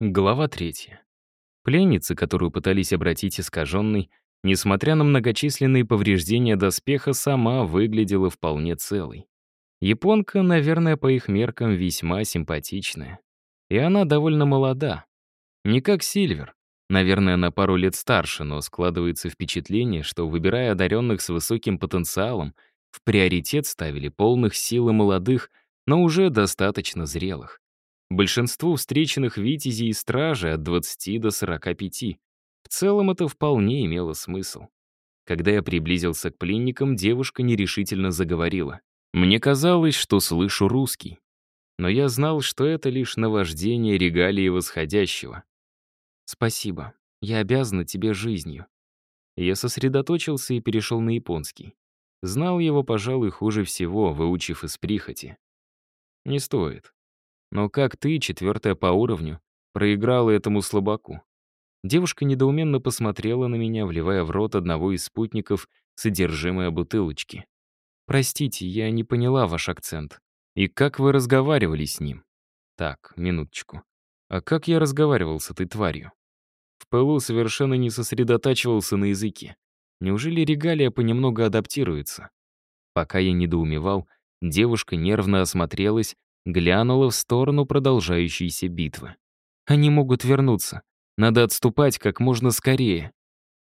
Глава третья. Пленница, которую пытались обратить искаженной, несмотря на многочисленные повреждения доспеха, сама выглядела вполне целой. Японка, наверное, по их меркам весьма симпатичная. И она довольно молода. Не как Сильвер. Наверное, на пару лет старше, но складывается впечатление, что, выбирая одаренных с высоким потенциалом, в приоритет ставили полных сил и молодых, но уже достаточно зрелых. Большинству встреченных витязей и стражей от 20 до 45. В целом это вполне имело смысл. Когда я приблизился к пленникам, девушка нерешительно заговорила. Мне казалось, что слышу русский. Но я знал, что это лишь наваждение регалии восходящего. «Спасибо. Я обязана тебе жизнью». Я сосредоточился и перешел на японский. Знал его, пожалуй, хуже всего, выучив из прихоти. «Не стоит. Но как ты, четвертая по уровню, проиграла этому слабаку? Девушка недоуменно посмотрела на меня, вливая в рот одного из спутников содержимое бутылочки. «Простите, я не поняла ваш акцент. И как вы разговаривали с ним?» «Так, минуточку. А как я разговаривал с этой тварью?» В пылу совершенно не сосредотачивался на языке. Неужели регалия понемногу адаптируется? Пока я недоумевал, девушка нервно осмотрелась глянула в сторону продолжающейся битвы. «Они могут вернуться. Надо отступать как можно скорее».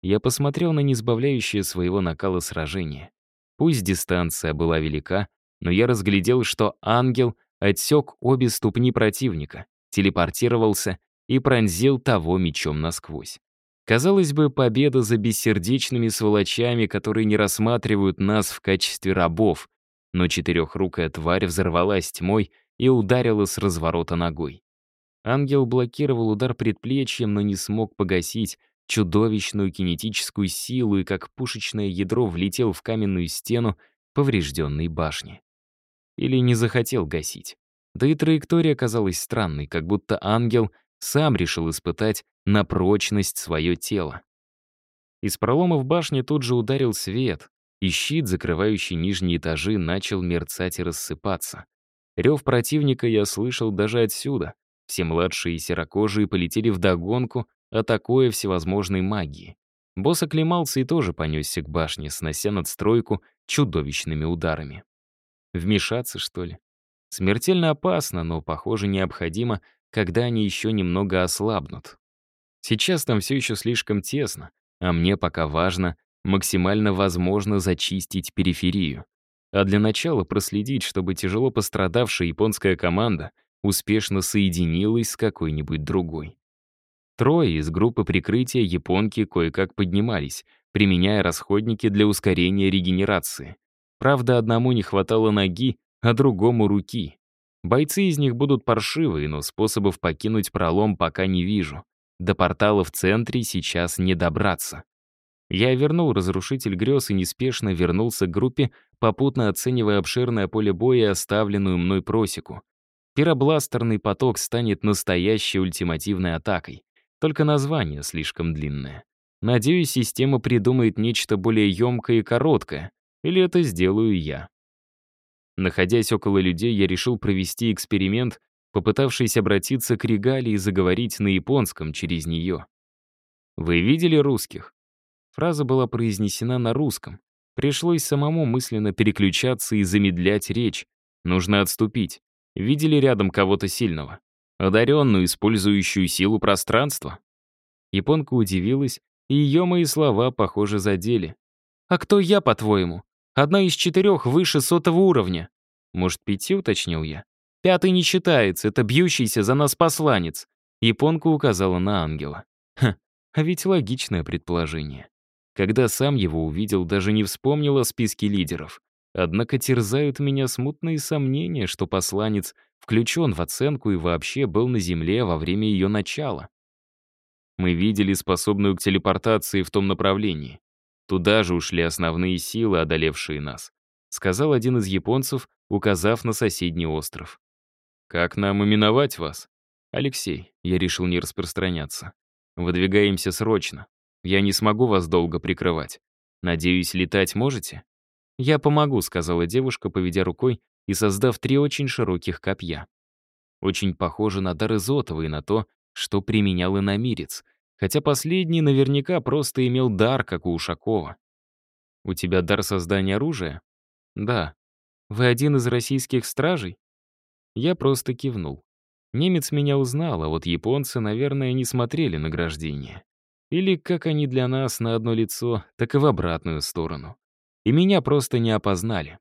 Я посмотрел на неизбавляющее своего накала сражение. Пусть дистанция была велика, но я разглядел, что ангел отсек обе ступни противника, телепортировался и пронзил того мечом насквозь. Казалось бы, победа за бессердечными сволочами, которые не рассматривают нас в качестве рабов, но четырехрукая тварь взорвалась тьмой и ударила с разворота ногой. Ангел блокировал удар предплечьем, но не смог погасить чудовищную кинетическую силу и как пушечное ядро влетел в каменную стену поврежденной башни. Или не захотел гасить. Да и траектория казалась странной, как будто ангел сам решил испытать на прочность свое тело. Из пролома в башне тут же ударил свет, и щит, закрывающий нижние этажи, начал мерцать и рассыпаться. Рев противника я слышал даже отсюда. Все младшие серокожие полетели вдогонку, атакуя всевозможной магией. Босс оклемался и тоже понесся к башне, снося надстройку чудовищными ударами. Вмешаться, что ли? Смертельно опасно, но, похоже, необходимо, когда они еще немного ослабнут. Сейчас там все еще слишком тесно, а мне пока важно максимально возможно зачистить периферию а для начала проследить, чтобы тяжело пострадавшая японская команда успешно соединилась с какой-нибудь другой. Трое из группы прикрытия японки кое-как поднимались, применяя расходники для ускорения регенерации. Правда, одному не хватало ноги, а другому — руки. Бойцы из них будут паршивые, но способов покинуть пролом пока не вижу. До портала в центре сейчас не добраться. Я вернул разрушитель грез и неспешно вернулся к группе, попутно оценивая обширное поле боя и оставленную мной просеку. Пиробластерный поток станет настоящей ультимативной атакой. Только название слишком длинное. Надеюсь, система придумает нечто более емкое и короткое. Или это сделаю я. Находясь около людей, я решил провести эксперимент, попытавшись обратиться к Регале и заговорить на японском через нее. «Вы видели русских?» Фраза была произнесена на русском. Пришлось самому мысленно переключаться и замедлять речь. Нужно отступить. Видели рядом кого-то сильного? Одаренную, использующую силу пространства? Японка удивилась, и ее мои слова, похоже, задели. «А кто я, по-твоему? Одна из четырех выше сотого уровня». «Может, пяти?» — уточнил я. «Пятый не считается, это бьющийся за нас посланец». Японка указала на ангела. Ха, а ведь логичное предположение. Когда сам его увидел, даже не вспомнил о списке лидеров. Однако терзают меня смутные сомнения, что посланец включен в оценку и вообще был на Земле во время ее начала. Мы видели способную к телепортации в том направлении. Туда же ушли основные силы, одолевшие нас, сказал один из японцев, указав на соседний остров. «Как нам именовать вас?» «Алексей», я решил не распространяться. «Выдвигаемся срочно. Я не смогу вас долго прикрывать. Надеюсь, летать можете?» «Я помогу», — сказала девушка, поведя рукой и создав три очень широких копья. Очень похоже на дар Изотова и на то, что применял иномирец, хотя последний наверняка просто имел дар, как у Ушакова. «У тебя дар создания оружия?» «Да». «Вы один из российских стражей?» Я просто кивнул. Немец меня узнал, а вот японцы, наверное, не смотрели награждение. Или как они для нас на одно лицо, так и в обратную сторону. И меня просто не опознали.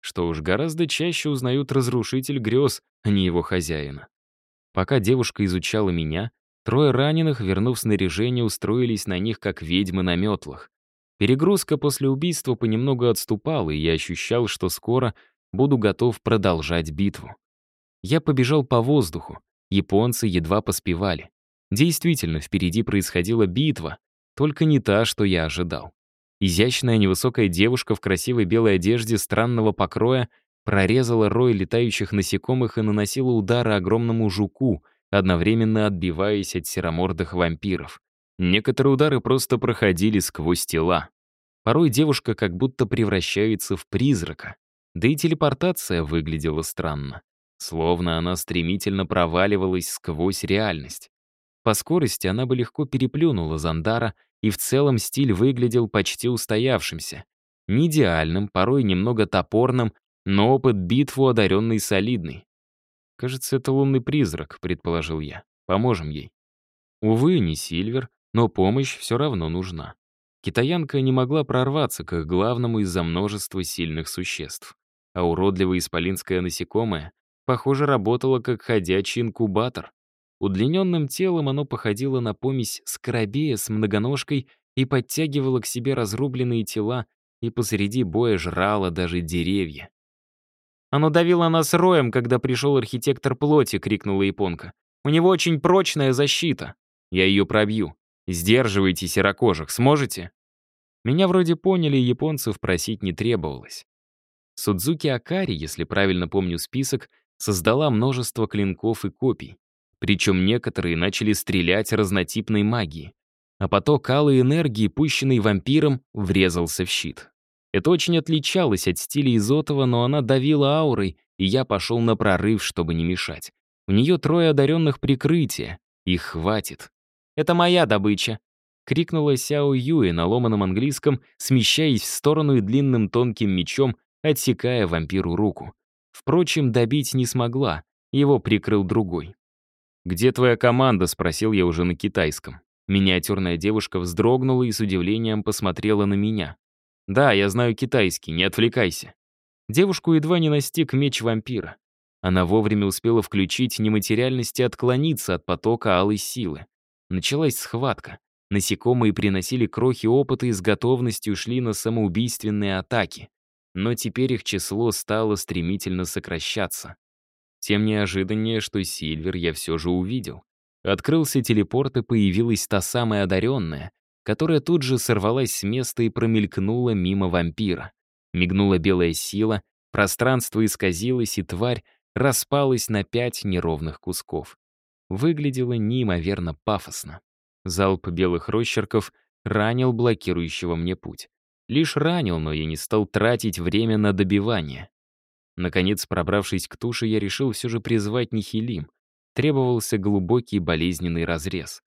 Что уж гораздо чаще узнают разрушитель грез, а не его хозяина. Пока девушка изучала меня, трое раненых, вернув снаряжение, устроились на них, как ведьмы на метлах. Перегрузка после убийства понемногу отступала, и я ощущал, что скоро буду готов продолжать битву. Я побежал по воздуху. Японцы едва поспевали. Действительно, впереди происходила битва, только не та, что я ожидал. Изящная невысокая девушка в красивой белой одежде странного покроя прорезала рой летающих насекомых и наносила удары огромному жуку, одновременно отбиваясь от серомордых вампиров. Некоторые удары просто проходили сквозь тела. Порой девушка как будто превращается в призрака. Да и телепортация выглядела странно. Словно она стремительно проваливалась сквозь реальность. По скорости она бы легко переплюнула Зандара, и в целом стиль выглядел почти устоявшимся. Не идеальным, порой немного топорным, но опыт битву одаренный солидный. «Кажется, это лунный призрак», — предположил я. «Поможем ей». Увы, не Сильвер, но помощь все равно нужна. Китаянка не могла прорваться к их главному из-за множества сильных существ. А уродливое исполинское насекомое Похоже, работало как ходячий инкубатор. Удлиненным телом оно походило на помесь скоробея с многоножкой и подтягивало к себе разрубленные тела и посреди боя жрало даже деревья. «Оно давило нас роем, когда пришел архитектор плоти», — крикнула японка. «У него очень прочная защита. Я ее пробью. Сдерживайте серокожих, сможете?» Меня вроде поняли, японцев просить не требовалось. Судзуки Акари, если правильно помню список, создала множество клинков и копий. Причем некоторые начали стрелять разнотипной магией. А поток алой энергии, пущенный вампиром, врезался в щит. Это очень отличалось от стиля Изотова, но она давила аурой, и я пошел на прорыв, чтобы не мешать. У нее трое одаренных прикрытия. Их хватит. «Это моя добыча!» — крикнула Сяо Юэ на ломаном английском, смещаясь в сторону и длинным тонким мечом, отсекая вампиру руку. Впрочем, добить не смогла, его прикрыл другой. «Где твоя команда?» — спросил я уже на китайском. Миниатюрная девушка вздрогнула и с удивлением посмотрела на меня. «Да, я знаю китайский, не отвлекайся». Девушку едва не настиг меч вампира. Она вовремя успела включить нематериальность и отклониться от потока алой силы. Началась схватка. Насекомые приносили крохи опыта и с готовностью шли на самоубийственные атаки но теперь их число стало стремительно сокращаться. Тем неожиданнее, что Сильвер я все же увидел. Открылся телепорт, и появилась та самая одаренная, которая тут же сорвалась с места и промелькнула мимо вампира. Мигнула белая сила, пространство исказилось, и тварь распалась на пять неровных кусков. Выглядело неимоверно пафосно. Залп белых росчерков ранил блокирующего мне путь. Лишь ранил, но я не стал тратить время на добивание. Наконец, пробравшись к туше, я решил все же призвать Нихилим. Требовался глубокий болезненный разрез.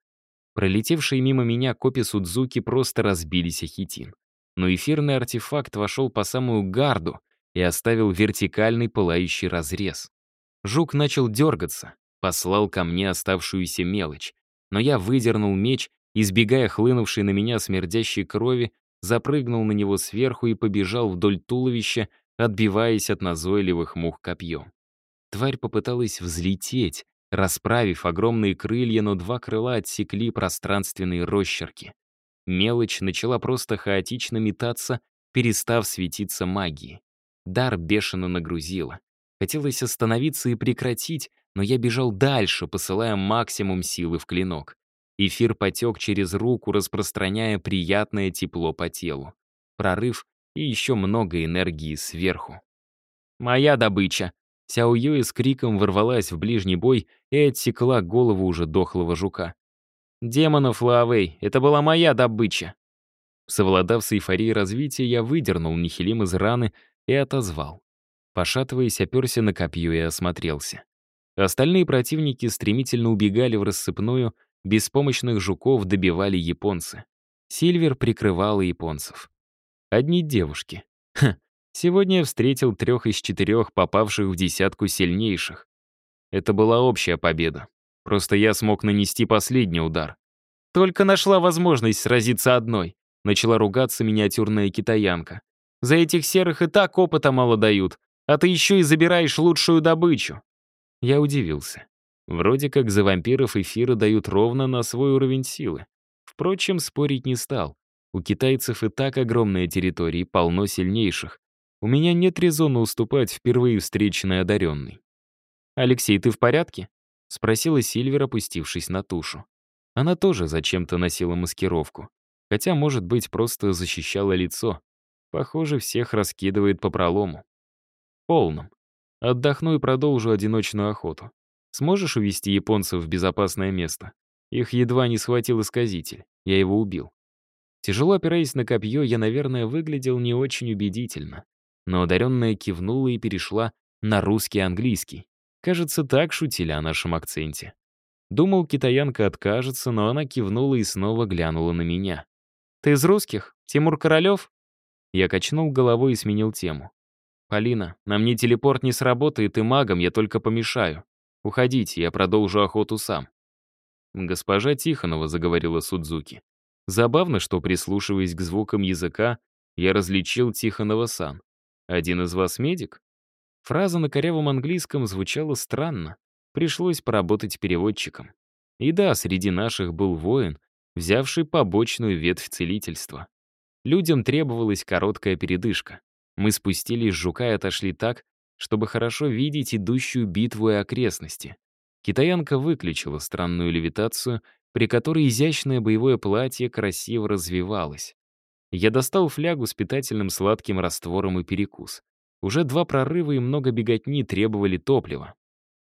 Пролетевшие мимо меня копи Судзуки просто разбились о хитин. Но эфирный артефакт вошел по самую гарду и оставил вертикальный пылающий разрез. Жук начал дергаться, послал ко мне оставшуюся мелочь. Но я выдернул меч, избегая хлынувшей на меня смердящей крови, запрыгнул на него сверху и побежал вдоль туловища, отбиваясь от назойливых мух копьем. Тварь попыталась взлететь, расправив огромные крылья, но два крыла отсекли пространственные росчерки. Мелочь начала просто хаотично метаться, перестав светиться магией. Дар бешено нагрузила. Хотелось остановиться и прекратить, но я бежал дальше, посылая максимум силы в клинок. Эфир потек через руку, распространяя приятное тепло по телу. Прорыв и еще много энергии сверху. «Моя добыча!» Сяо Юэ с криком ворвалась в ближний бой и отсекла голову уже дохлого жука. «Демонов Лаовей, это была моя добыча!» Совладав с эйфорией развития, я выдернул Нихилим из раны и отозвал. Пошатываясь, оперся на копье и осмотрелся. Остальные противники стремительно убегали в рассыпную, беспомощных жуков добивали японцы. Сильвер прикрывала японцев. Одни девушки. Ха, сегодня я встретил трех из четырех попавших в десятку сильнейших. Это была общая победа. Просто я смог нанести последний удар. Только нашла возможность сразиться одной. Начала ругаться миниатюрная китаянка. За этих серых и так опыта мало дают, а ты еще и забираешь лучшую добычу. Я удивился. Вроде как за вампиров эфиры дают ровно на свой уровень силы. Впрочем, спорить не стал. У китайцев и так огромная территория и полно сильнейших. У меня нет резона уступать впервые встреченной одаренной. «Алексей, ты в порядке?» — спросила Сильвер, опустившись на тушу. Она тоже зачем-то носила маскировку. Хотя, может быть, просто защищала лицо. Похоже, всех раскидывает по пролому. Полном. Отдохну и продолжу одиночную охоту. Сможешь увести японцев в безопасное место? Их едва не схватил исказитель. Я его убил. Тяжело опираясь на копье, я, наверное, выглядел не очень убедительно. Но одаренная кивнула и перешла на русский английский. Кажется, так шутили о нашем акценте. Думал, китаянка откажется, но она кивнула и снова глянула на меня. «Ты из русских? Тимур Королёв?» Я качнул головой и сменил тему. «Полина, на мне телепорт не сработает, и магом я только помешаю. Уходите, я продолжу охоту сам». «Госпожа Тихонова», — заговорила Судзуки. Забавно, что, прислушиваясь к звукам языка, я различил Тихонова-сан. «Один из вас медик?» Фраза на корявом английском звучала странно. Пришлось поработать переводчиком. И да, среди наших был воин, взявший побочную ветвь целительства. Людям требовалась короткая передышка. Мы спустились с жука и отошли так, чтобы хорошо видеть идущую битву и окрестности. Китаянка выключила странную левитацию, при которой изящное боевое платье красиво развивалось. Я достал флягу с питательным сладким раствором и перекус. Уже два прорыва и много беготни требовали топлива.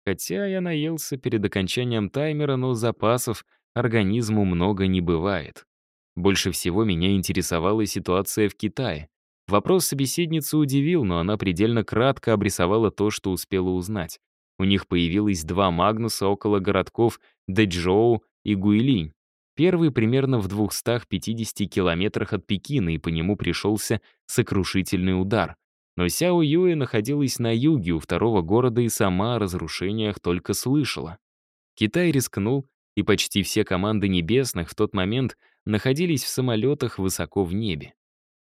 Хотя я наелся перед окончанием таймера, но запасов организму много не бывает. Больше всего меня интересовала ситуация в Китае. Вопрос собеседницы удивил, но она предельно кратко обрисовала то, что успела узнать. У них появилось два Магнуса около городков Дэчжоу и Гуйлинь. Первый примерно в 250 километрах от Пекина, и по нему пришелся сокрушительный удар. Но Сяо Юэ находилась на юге у второго города и сама о разрушениях только слышала. Китай рискнул, и почти все команды небесных в тот момент находились в самолетах высоко в небе.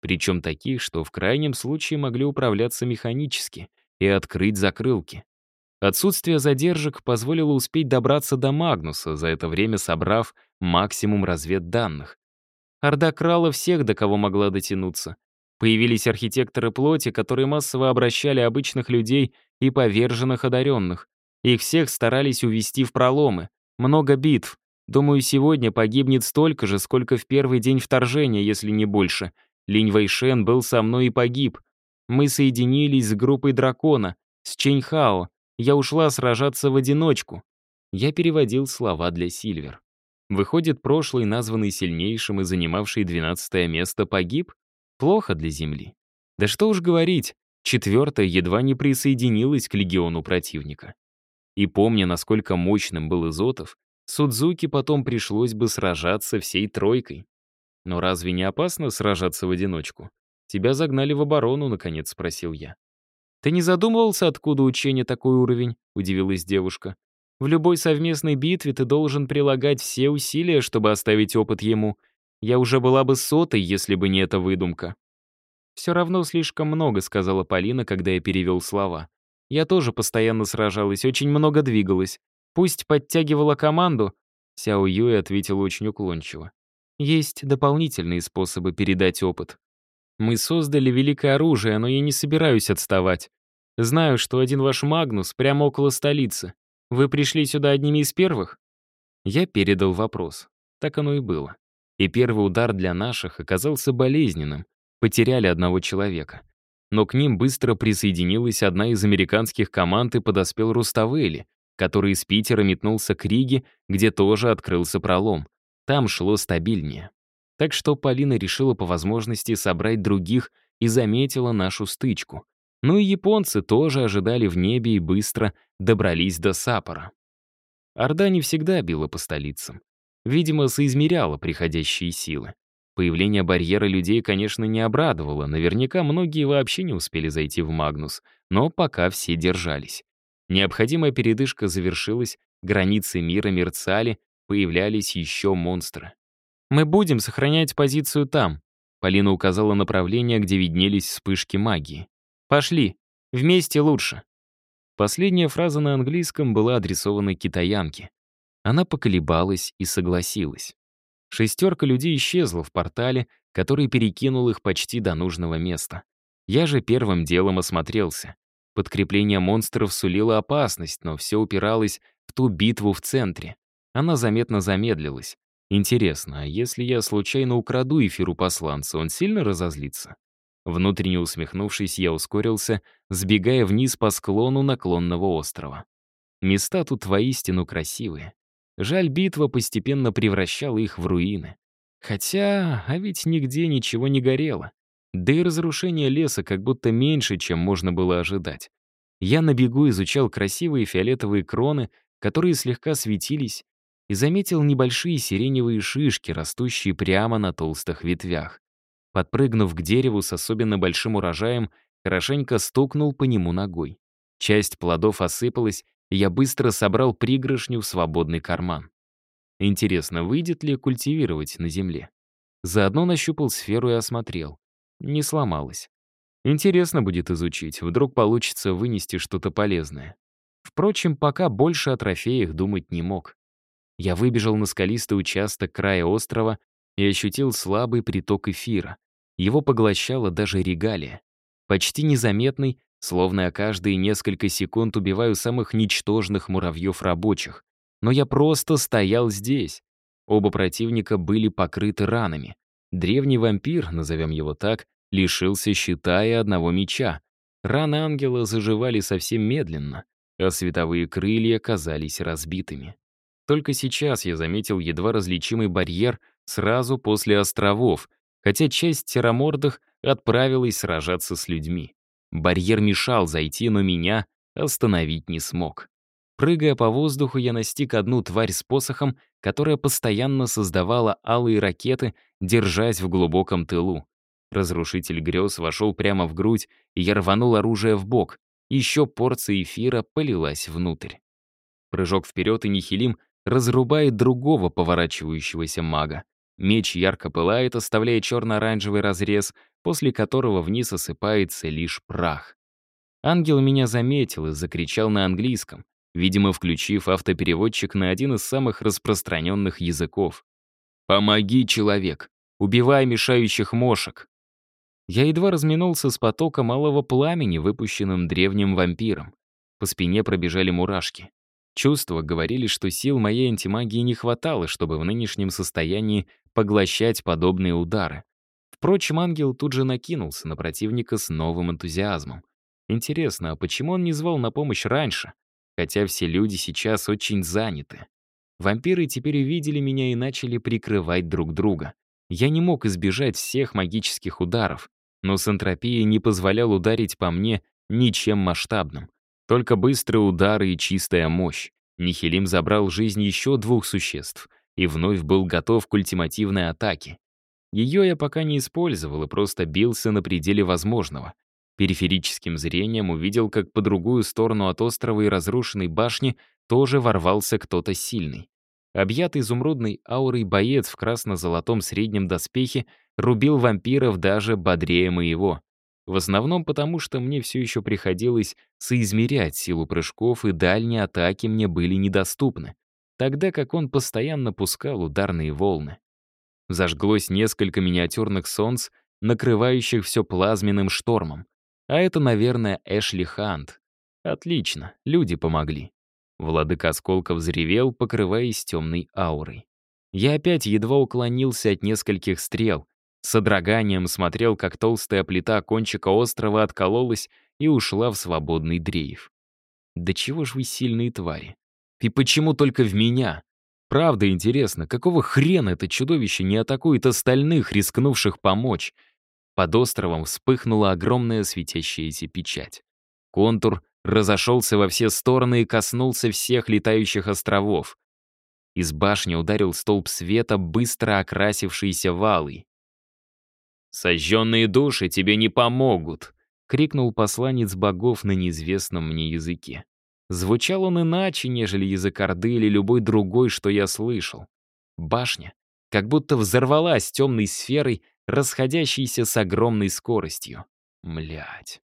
Причем таких, что в крайнем случае могли управляться механически и открыть закрылки. Отсутствие задержек позволило успеть добраться до Магнуса, за это время собрав максимум разведданных. Орда крала всех, до кого могла дотянуться, Появились архитекторы плоти, которые массово обращали обычных людей и поверженных одаренных. Их всех старались увести в проломы. Много битв. Думаю, сегодня погибнет столько же, сколько в первый день вторжения, если не больше. Линь Вайшен был со мной и погиб. Мы соединились с группой дракона, с Ченьхао. Я ушла сражаться в одиночку. Я переводил слова для Сильвер. Выходит, прошлый, названный сильнейшим и занимавший 12 место, погиб? Плохо для Земли. Да что уж говорить, четвертая едва не присоединилась к легиону противника. И помня, насколько мощным был Изотов, Судзуки потом пришлось бы сражаться всей тройкой. Но разве не опасно сражаться в одиночку? Тебя загнали в оборону, наконец спросил я. Ты не задумывался, откуда учение такой уровень? Удивилась девушка. В любой совместной битве ты должен прилагать все усилия, чтобы оставить опыт ему — я уже была бы сотой, если бы не эта выдумка. «Все равно слишком много», — сказала Полина, когда я перевел слова. «Я тоже постоянно сражалась, очень много двигалась. Пусть подтягивала команду», — Сяо Юй ответил очень уклончиво. «Есть дополнительные способы передать опыт. Мы создали великое оружие, но я не собираюсь отставать. Знаю, что один ваш Магнус прямо около столицы. Вы пришли сюда одними из первых?» Я передал вопрос. Так оно и было. И первый удар для наших оказался болезненным. Потеряли одного человека. Но к ним быстро присоединилась одна из американских команд и подоспел Руставели, который из Питера метнулся к Риге, где тоже открылся пролом. Там шло стабильнее. Так что Полина решила по возможности собрать других и заметила нашу стычку. Ну и японцы тоже ожидали в небе и быстро добрались до Сапора. Орда не всегда била по столицам. Видимо, соизмеряла приходящие силы. Появление барьера людей, конечно, не обрадовало. Наверняка многие вообще не успели зайти в Магнус, но пока все держались. Необходимая передышка завершилась, границы мира мерцали, появлялись еще монстры. «Мы будем сохранять позицию там», — Полина указала направление, где виднелись вспышки магии. «Пошли, вместе лучше». Последняя фраза на английском была адресована китаянке. Она поколебалась и согласилась. Шестерка людей исчезла в портале, который перекинул их почти до нужного места. Я же первым делом осмотрелся. Подкрепление монстров сулило опасность, но все упиралось в ту битву в центре. Она заметно замедлилась. Интересно, а если я случайно украду эфиру посланца, он сильно разозлится? Внутренне усмехнувшись, я ускорился, сбегая вниз по склону наклонного острова. Места тут воистину красивые. Жаль, битва постепенно превращала их в руины. Хотя, а ведь нигде ничего не горело. Да и разрушение леса как будто меньше, чем можно было ожидать. Я на бегу изучал красивые фиолетовые кроны, которые слегка светились, и заметил небольшие сиреневые шишки, растущие прямо на толстых ветвях. Подпрыгнув к дереву с особенно большим урожаем, хорошенько стукнул по нему ногой. Часть плодов осыпалась я быстро собрал пригоршню в свободный карман. Интересно, выйдет ли культивировать на земле? Заодно нащупал сферу и осмотрел. Не сломалась. Интересно будет изучить, вдруг получится вынести что-то полезное. Впрочем, пока больше о трофеях думать не мог. Я выбежал на скалистый участок края острова и ощутил слабый приток эфира. Его поглощала даже регалия. Почти незаметный, Словно я каждые несколько секунд убиваю самых ничтожных муравьев рабочих. Но я просто стоял здесь. Оба противника были покрыты ранами. Древний вампир, назовем его так, лишился щита и одного меча. Раны ангела заживали совсем медленно, а световые крылья казались разбитыми. Только сейчас я заметил едва различимый барьер сразу после островов, хотя часть серомордых отправилась сражаться с людьми. Барьер мешал зайти, но меня остановить не смог. Прыгая по воздуху, я настиг одну тварь с посохом, которая постоянно создавала алые ракеты, держась в глубоком тылу. Разрушитель грез вошел прямо в грудь, и я рванул оружие в бок. Еще порция эфира полилась внутрь. Прыжок вперед, и Нихилим разрубает другого поворачивающегося мага. Меч ярко пылает, оставляя черно-оранжевый разрез, после которого вниз осыпается лишь прах. Ангел меня заметил и закричал на английском, видимо, включив автопереводчик на один из самых распространенных языков. «Помоги, человек! Убивай мешающих мошек!» Я едва разминулся с потоком малого пламени, выпущенным древним вампиром. По спине пробежали мурашки. Чувства говорили, что сил моей антимагии не хватало, чтобы в нынешнем состоянии поглощать подобные удары. Впрочем, ангел тут же накинулся на противника с новым энтузиазмом. Интересно, а почему он не звал на помощь раньше? Хотя все люди сейчас очень заняты. Вампиры теперь увидели меня и начали прикрывать друг друга. Я не мог избежать всех магических ударов, но с энтропией не позволял ударить по мне ничем масштабным. Только быстрые удары и чистая мощь. Нихилим забрал жизнь еще двух существ и вновь был готов к ультимативной атаке. Ее я пока не использовал и просто бился на пределе возможного. Периферическим зрением увидел, как по другую сторону от острова и разрушенной башни тоже ворвался кто-то сильный. Объятый изумрудной аурой боец в красно-золотом среднем доспехе рубил вампиров даже бодрее моего. В основном потому, что мне все еще приходилось соизмерять силу прыжков, и дальние атаки мне были недоступны, тогда как он постоянно пускал ударные волны. Зажглось несколько миниатюрных солнц, накрывающих все плазменным штормом. А это, наверное, Эшли Хант. Отлично, люди помогли. Владыка осколков взревел, покрываясь темной аурой. Я опять едва уклонился от нескольких стрел. С содроганием смотрел, как толстая плита кончика острова откололась и ушла в свободный дрейф. Да чего ж вы сильные твари? И почему только в меня? Правда интересно, какого хрена это чудовище не атакует остальных, рискнувших помочь? Под островом вспыхнула огромная светящаяся печать. Контур разошелся во все стороны и коснулся всех летающих островов. Из башни ударил столб света, быстро окрасившийся валой. «Сожженные души тебе не помогут!» — крикнул посланец богов на неизвестном мне языке. Звучал он иначе, нежели язык Орды или любой другой, что я слышал. Башня как будто взорвалась темной сферой, расходящейся с огромной скоростью. Млять.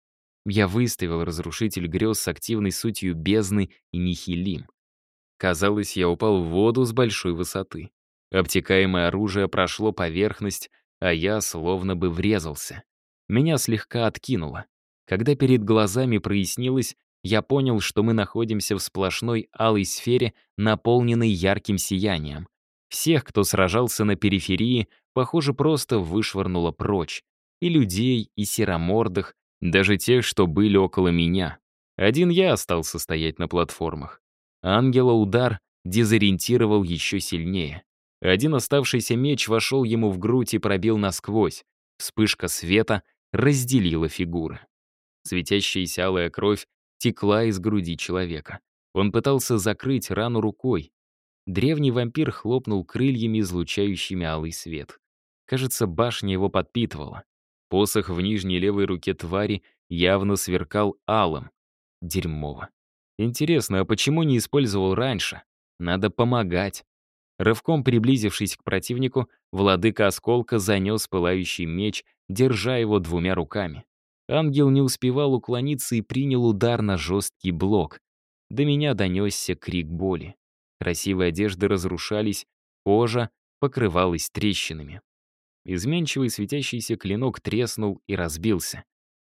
Я выставил разрушитель грез с активной сутью бездны и нихилим. Казалось, я упал в воду с большой высоты. Обтекаемое оружие прошло поверхность, а я словно бы врезался. Меня слегка откинуло. Когда перед глазами прояснилось, я понял, что мы находимся в сплошной алой сфере, наполненной ярким сиянием. Всех, кто сражался на периферии, похоже, просто вышвырнуло прочь. И людей, и серомордых, даже тех, что были около меня. Один я остался стоять на платформах. Ангела удар дезориентировал еще сильнее. Один оставшийся меч вошел ему в грудь и пробил насквозь. Вспышка света разделила фигуры. Светящаяся алая кровь текла из груди человека. Он пытался закрыть рану рукой. Древний вампир хлопнул крыльями, излучающими алый свет. Кажется, башня его подпитывала. Посох в нижней левой руке твари явно сверкал алым. Дерьмово. Интересно, а почему не использовал раньше? Надо помогать. Рывком приблизившись к противнику, владыка осколка занес пылающий меч, держа его двумя руками. Ангел не успевал уклониться и принял удар на жесткий блок. До меня донесся крик боли. Красивые одежды разрушались, кожа покрывалась трещинами. Изменчивый светящийся клинок треснул и разбился.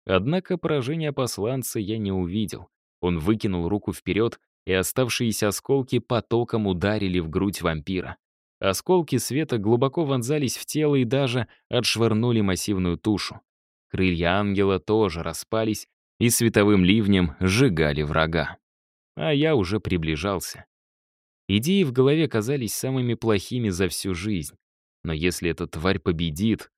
Однако поражения посланца я не увидел. Он выкинул руку вперед, и оставшиеся осколки потоком ударили в грудь вампира. Осколки света глубоко вонзались в тело и даже отшвырнули массивную тушу. Крылья ангела тоже распались и световым ливнем сжигали врага. А я уже приближался. Идеи в голове казались самыми плохими за всю жизнь. Но если эта тварь победит,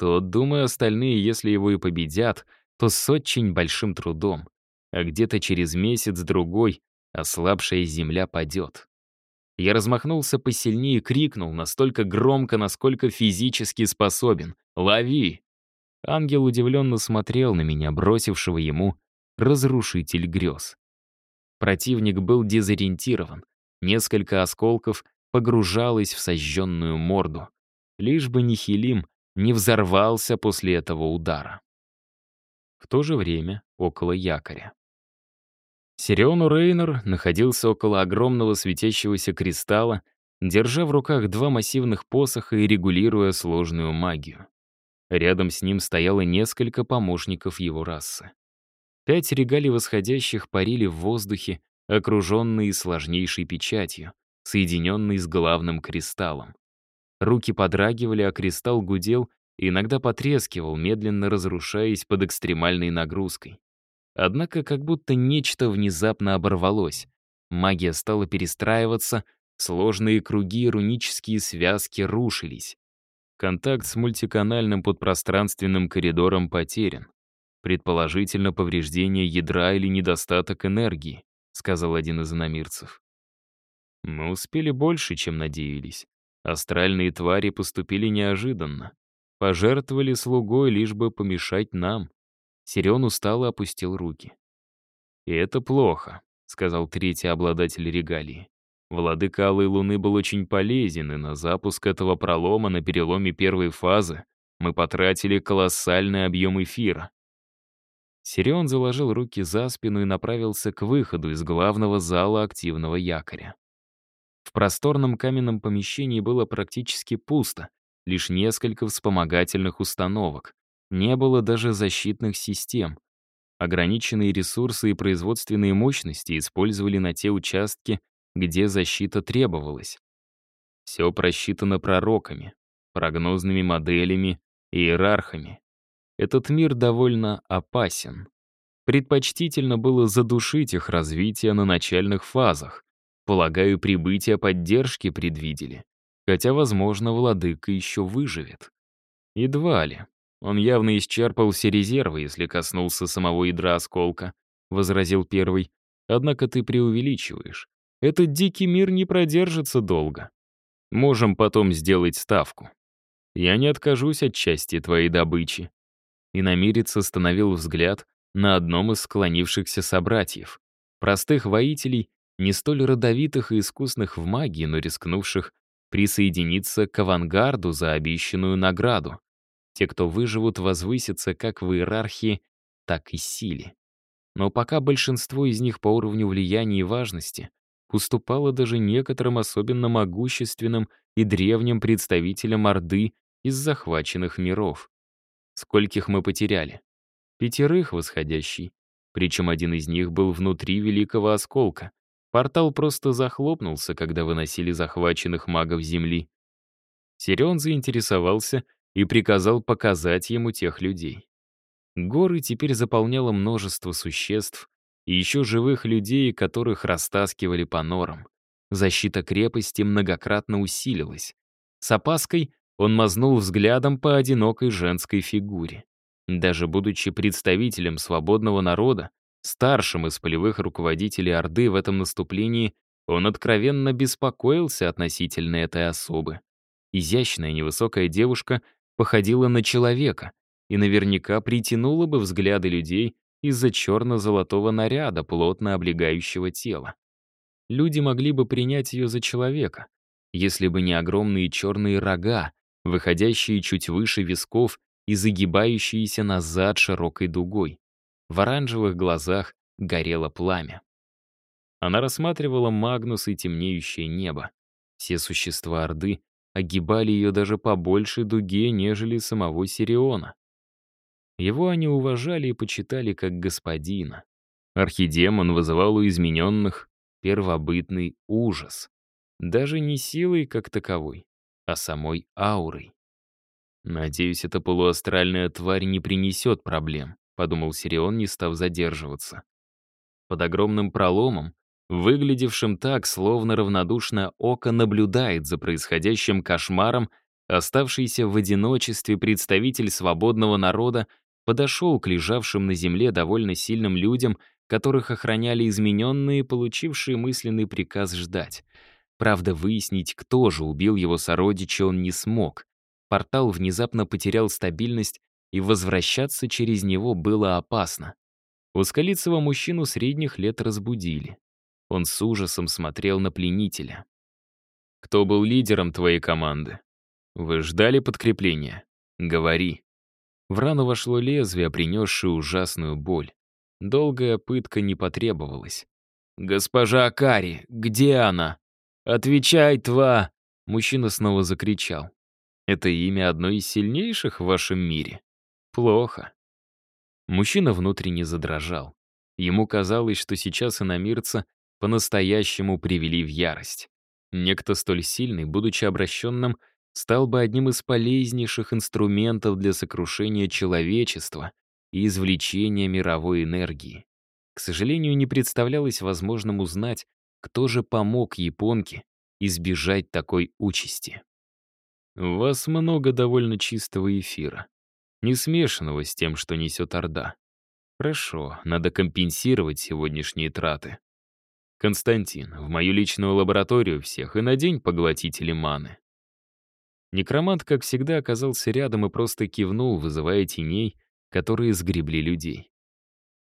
то, думаю, остальные, если его и победят, то с очень большим трудом. А где-то через месяц-другой ослабшая земля падет. Я размахнулся посильнее и крикнул настолько громко, насколько физически способен. «Лови!» Ангел удивленно смотрел на меня, бросившего ему разрушитель грез. Противник был дезориентирован. Несколько осколков погружалось в сожженную морду. Лишь бы Нихилим не взорвался после этого удара. В то же время около якоря. Сириону Рейнер находился около огромного светящегося кристалла, держа в руках два массивных посоха и регулируя сложную магию. Рядом с ним стояло несколько помощников его расы. Пять регалий восходящих парили в воздухе, окруженные сложнейшей печатью, соединенной с главным кристаллом. Руки подрагивали, а кристалл гудел иногда потрескивал, медленно разрушаясь под экстремальной нагрузкой. Однако как будто нечто внезапно оборвалось. Магия стала перестраиваться, сложные круги и рунические связки рушились. Контакт с мультиканальным подпространственным коридором потерян. Предположительно, повреждение ядра или недостаток энергии, сказал один из иномирцев. Мы успели больше, чем надеялись. Астральные твари поступили неожиданно. Пожертвовали слугой, лишь бы помешать нам. Сирион устало опустил руки. «И это плохо», — сказал третий обладатель регалии. Владыка Алой Луны был очень полезен, и на запуск этого пролома на переломе первой фазы мы потратили колоссальный объем эфира. Сирион заложил руки за спину и направился к выходу из главного зала активного якоря. В просторном каменном помещении было практически пусто, лишь несколько вспомогательных установок. Не было даже защитных систем. Ограниченные ресурсы и производственные мощности использовали на те участки, где защита требовалась. Все просчитано пророками, прогнозными моделями и иерархами. Этот мир довольно опасен. Предпочтительно было задушить их развитие на начальных фазах. Полагаю, прибытие поддержки предвидели. Хотя, возможно, владыка еще выживет. Едва ли. Он явно исчерпал все резервы, если коснулся самого ядра осколка, возразил первый. Однако ты преувеличиваешь. Этот дикий мир не продержится долго. Можем потом сделать ставку. Я не откажусь от части твоей добычи. И намерец остановил взгляд на одном из склонившихся собратьев. Простых воителей, не столь родовитых и искусных в магии, но рискнувших присоединиться к авангарду за обещанную награду. Те, кто выживут, возвысятся как в иерархии, так и силе. Но пока большинство из них по уровню влияния и важности уступало даже некоторым особенно могущественным и древним представителям Орды из захваченных миров. Скольких мы потеряли? Пятерых восходящий. Причем один из них был внутри Великого Осколка. Портал просто захлопнулся, когда выносили захваченных магов Земли. Сирион заинтересовался и приказал показать ему тех людей. Горы теперь заполняло множество существ и еще живых людей, которых растаскивали по норам. Защита крепости многократно усилилась. С опаской он мазнул взглядом по одинокой женской фигуре. Даже будучи представителем свободного народа, старшим из полевых руководителей Орды в этом наступлении, он откровенно беспокоился относительно этой особы. Изящная невысокая девушка походила на человека и наверняка притянула бы взгляды людей из-за черно-золотого наряда, плотно облегающего тело. Люди могли бы принять ее за человека, если бы не огромные черные рога, выходящие чуть выше висков и загибающиеся назад широкой дугой. В оранжевых глазах горело пламя. Она рассматривала Магнус и темнеющее небо. Все существа Орды огибали ее даже по большей дуге, нежели самого Сириона. Его они уважали и почитали как господина. Архидемон вызывал у измененных первобытный ужас. Даже не силой как таковой, а самой аурой. «Надеюсь, эта полуастральная тварь не принесет проблем», — подумал Сирион, не став задерживаться. Под огромным проломом, выглядевшим так, словно равнодушное око наблюдает за происходящим кошмаром, оставшийся в одиночестве представитель свободного народа подошел к лежавшим на земле довольно сильным людям, которых охраняли измененные, получившие мысленный приказ ждать. Правда, выяснить, кто же убил его сородича, он не смог. Портал внезапно потерял стабильность, и возвращаться через него было опасно. Ускалицего мужчину средних лет разбудили. Он с ужасом смотрел на пленителя. «Кто был лидером твоей команды? Вы ждали подкрепления? Говори». В рану вошло лезвие, принесшее ужасную боль. Долгая пытка не потребовалась. «Госпожа Акари, где она? Отвечай, Тва!» Мужчина снова закричал. «Это имя одной из сильнейших в вашем мире? Плохо». Мужчина внутренне задрожал. Ему казалось, что сейчас иномирца по-настоящему привели в ярость. Некто столь сильный, будучи обращенным, стал бы одним из полезнейших инструментов для сокрушения человечества и извлечения мировой энергии. К сожалению, не представлялось возможным узнать, кто же помог японке избежать такой участи. У вас много довольно чистого эфира, не смешанного с тем, что несет Орда. Хорошо, надо компенсировать сегодняшние траты. Константин, в мою личную лабораторию всех и надень поглотители маны. Некромант, как всегда, оказался рядом и просто кивнул, вызывая теней, которые сгребли людей.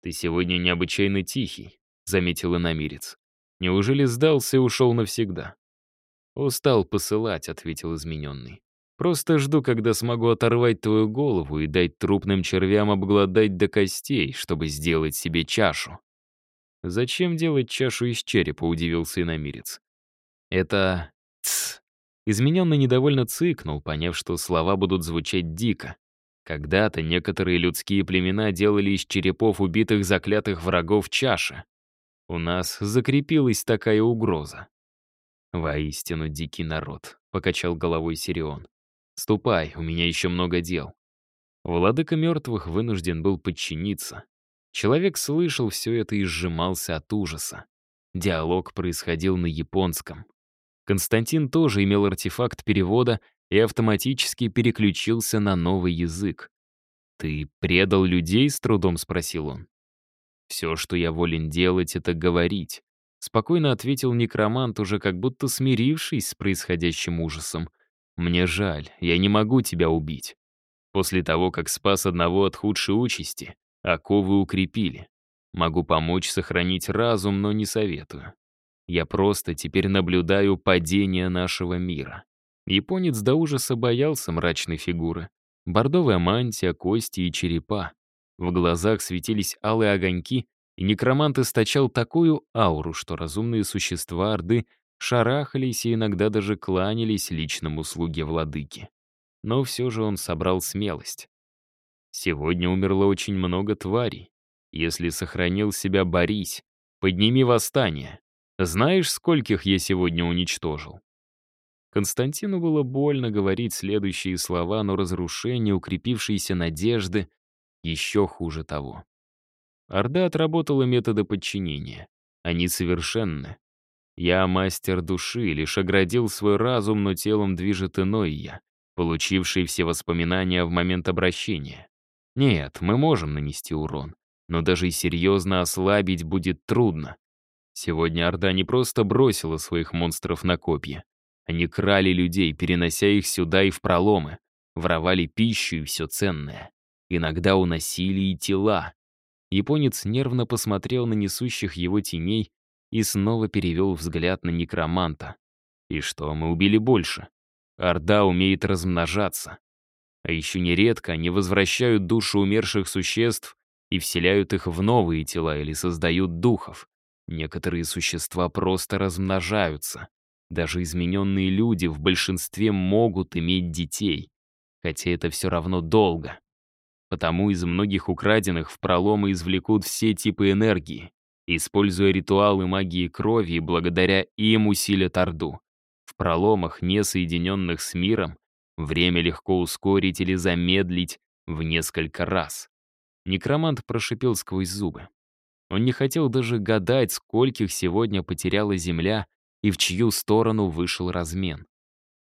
«Ты сегодня необычайно тихий», — заметил иномирец. «Неужели сдался и ушел навсегда?» «Устал посылать», — ответил измененный. «Просто жду, когда смогу оторвать твою голову и дать трупным червям обглодать до костей, чтобы сделать себе чашу». «Зачем делать чашу из черепа?» — удивился иномирец. «Это Измененный недовольно цыкнул, поняв, что слова будут звучать дико. Когда-то некоторые людские племена делали из черепов убитых заклятых врагов чаши. У нас закрепилась такая угроза. «Воистину дикий народ», — покачал головой Сирион. «Ступай, у меня еще много дел». Владыка мертвых вынужден был подчиниться. Человек слышал все это и сжимался от ужаса. Диалог происходил на японском. Константин тоже имел артефакт перевода и автоматически переключился на новый язык. «Ты предал людей?» — с трудом спросил он. «Все, что я волен делать, это говорить», — спокойно ответил некромант, уже как будто смирившись с происходящим ужасом. «Мне жаль, я не могу тебя убить. После того, как спас одного от худшей участи, оковы укрепили. Могу помочь сохранить разум, но не советую. Я просто теперь наблюдаю падение нашего мира». Японец до ужаса боялся мрачной фигуры. Бордовая мантия, кости и черепа. В глазах светились алые огоньки, и некромант источал такую ауру, что разумные существа Орды шарахались и иногда даже кланялись личному слуге владыки. Но все же он собрал смелость. Сегодня умерло очень много тварей. Если сохранил себя, борись. Подними восстание. Знаешь, скольких я сегодня уничтожил? Константину было больно говорить следующие слова, но разрушение укрепившейся надежды еще хуже того. Орда отработала методы подчинения. Они совершенны. Я мастер души, лишь оградил свой разум, но телом движет иной я, получивший все воспоминания в момент обращения. Нет, мы можем нанести урон, но даже и серьезно ослабить будет трудно. Сегодня Орда не просто бросила своих монстров на копья. Они крали людей, перенося их сюда и в проломы, воровали пищу и все ценное. Иногда уносили и тела. Японец нервно посмотрел на несущих его теней и снова перевел взгляд на некроманта. И что, мы убили больше? Орда умеет размножаться. А еще нередко они возвращают души умерших существ и вселяют их в новые тела или создают духов. Некоторые существа просто размножаются. Даже измененные люди в большинстве могут иметь детей. Хотя это все равно долго. Потому из многих украденных в проломы извлекут все типы энергии, используя ритуалы магии крови благодаря им усилят Орду. В проломах, не соединенных с миром, время легко ускорить или замедлить в несколько раз. Некромант прошипел сквозь зубы. Он не хотел даже гадать, скольких сегодня потеряла Земля и в чью сторону вышел размен.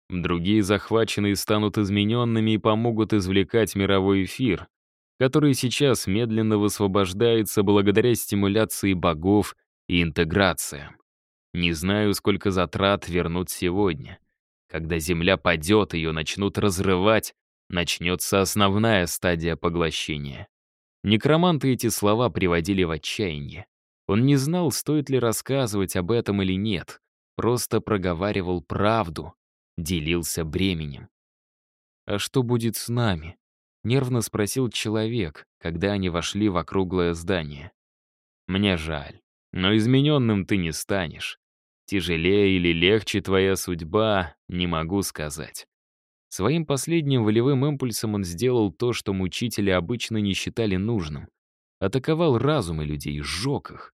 Другие захваченные станут измененными и помогут извлекать мировой эфир, который сейчас медленно высвобождается благодаря стимуляции богов и интеграциям. Не знаю, сколько затрат вернут сегодня. Когда Земля падет, ее начнут разрывать, начнется основная стадия поглощения. Некроманты эти слова приводили в отчаяние. Он не знал, стоит ли рассказывать об этом или нет просто проговаривал правду, делился бременем. «А что будет с нами?» — нервно спросил человек, когда они вошли в округлое здание. «Мне жаль, но измененным ты не станешь. Тяжелее или легче твоя судьба, не могу сказать». Своим последним волевым импульсом он сделал то, что мучители обычно не считали нужным. Атаковал разумы людей, сжег их.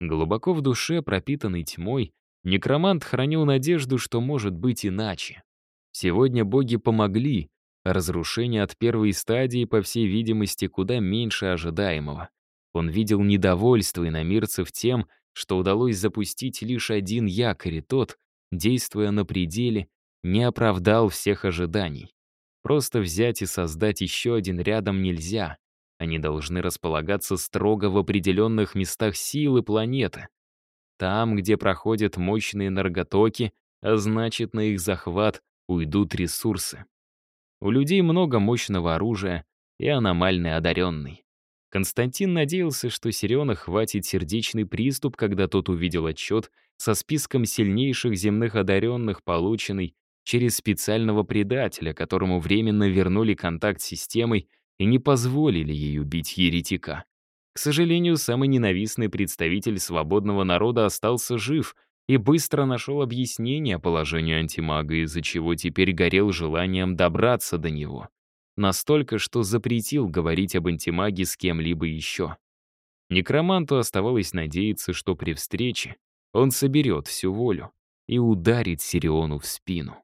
Глубоко в душе, пропитанный тьмой, Некромант хранил надежду, что может быть иначе. Сегодня боги помогли, а разрушение от первой стадии, по всей видимости, куда меньше ожидаемого. Он видел недовольство иномирцев тем, что удалось запустить лишь один якорь, и тот, действуя на пределе, не оправдал всех ожиданий. Просто взять и создать еще один рядом нельзя. Они должны располагаться строго в определенных местах силы планеты. Там, где проходят мощные энерготоки, а значит, на их захват уйдут ресурсы. У людей много мощного оружия и аномальный одаренный. Константин надеялся, что Сирена хватит сердечный приступ, когда тот увидел отчет со списком сильнейших земных одаренных, полученный через специального предателя, которому временно вернули контакт с системой и не позволили ей убить еретика. К сожалению, самый ненавистный представитель свободного народа остался жив и быстро нашел объяснение положению антимага, из-за чего теперь горел желанием добраться до него. Настолько, что запретил говорить об антимаге с кем-либо еще. Некроманту оставалось надеяться, что при встрече он соберет всю волю и ударит Сириону в спину.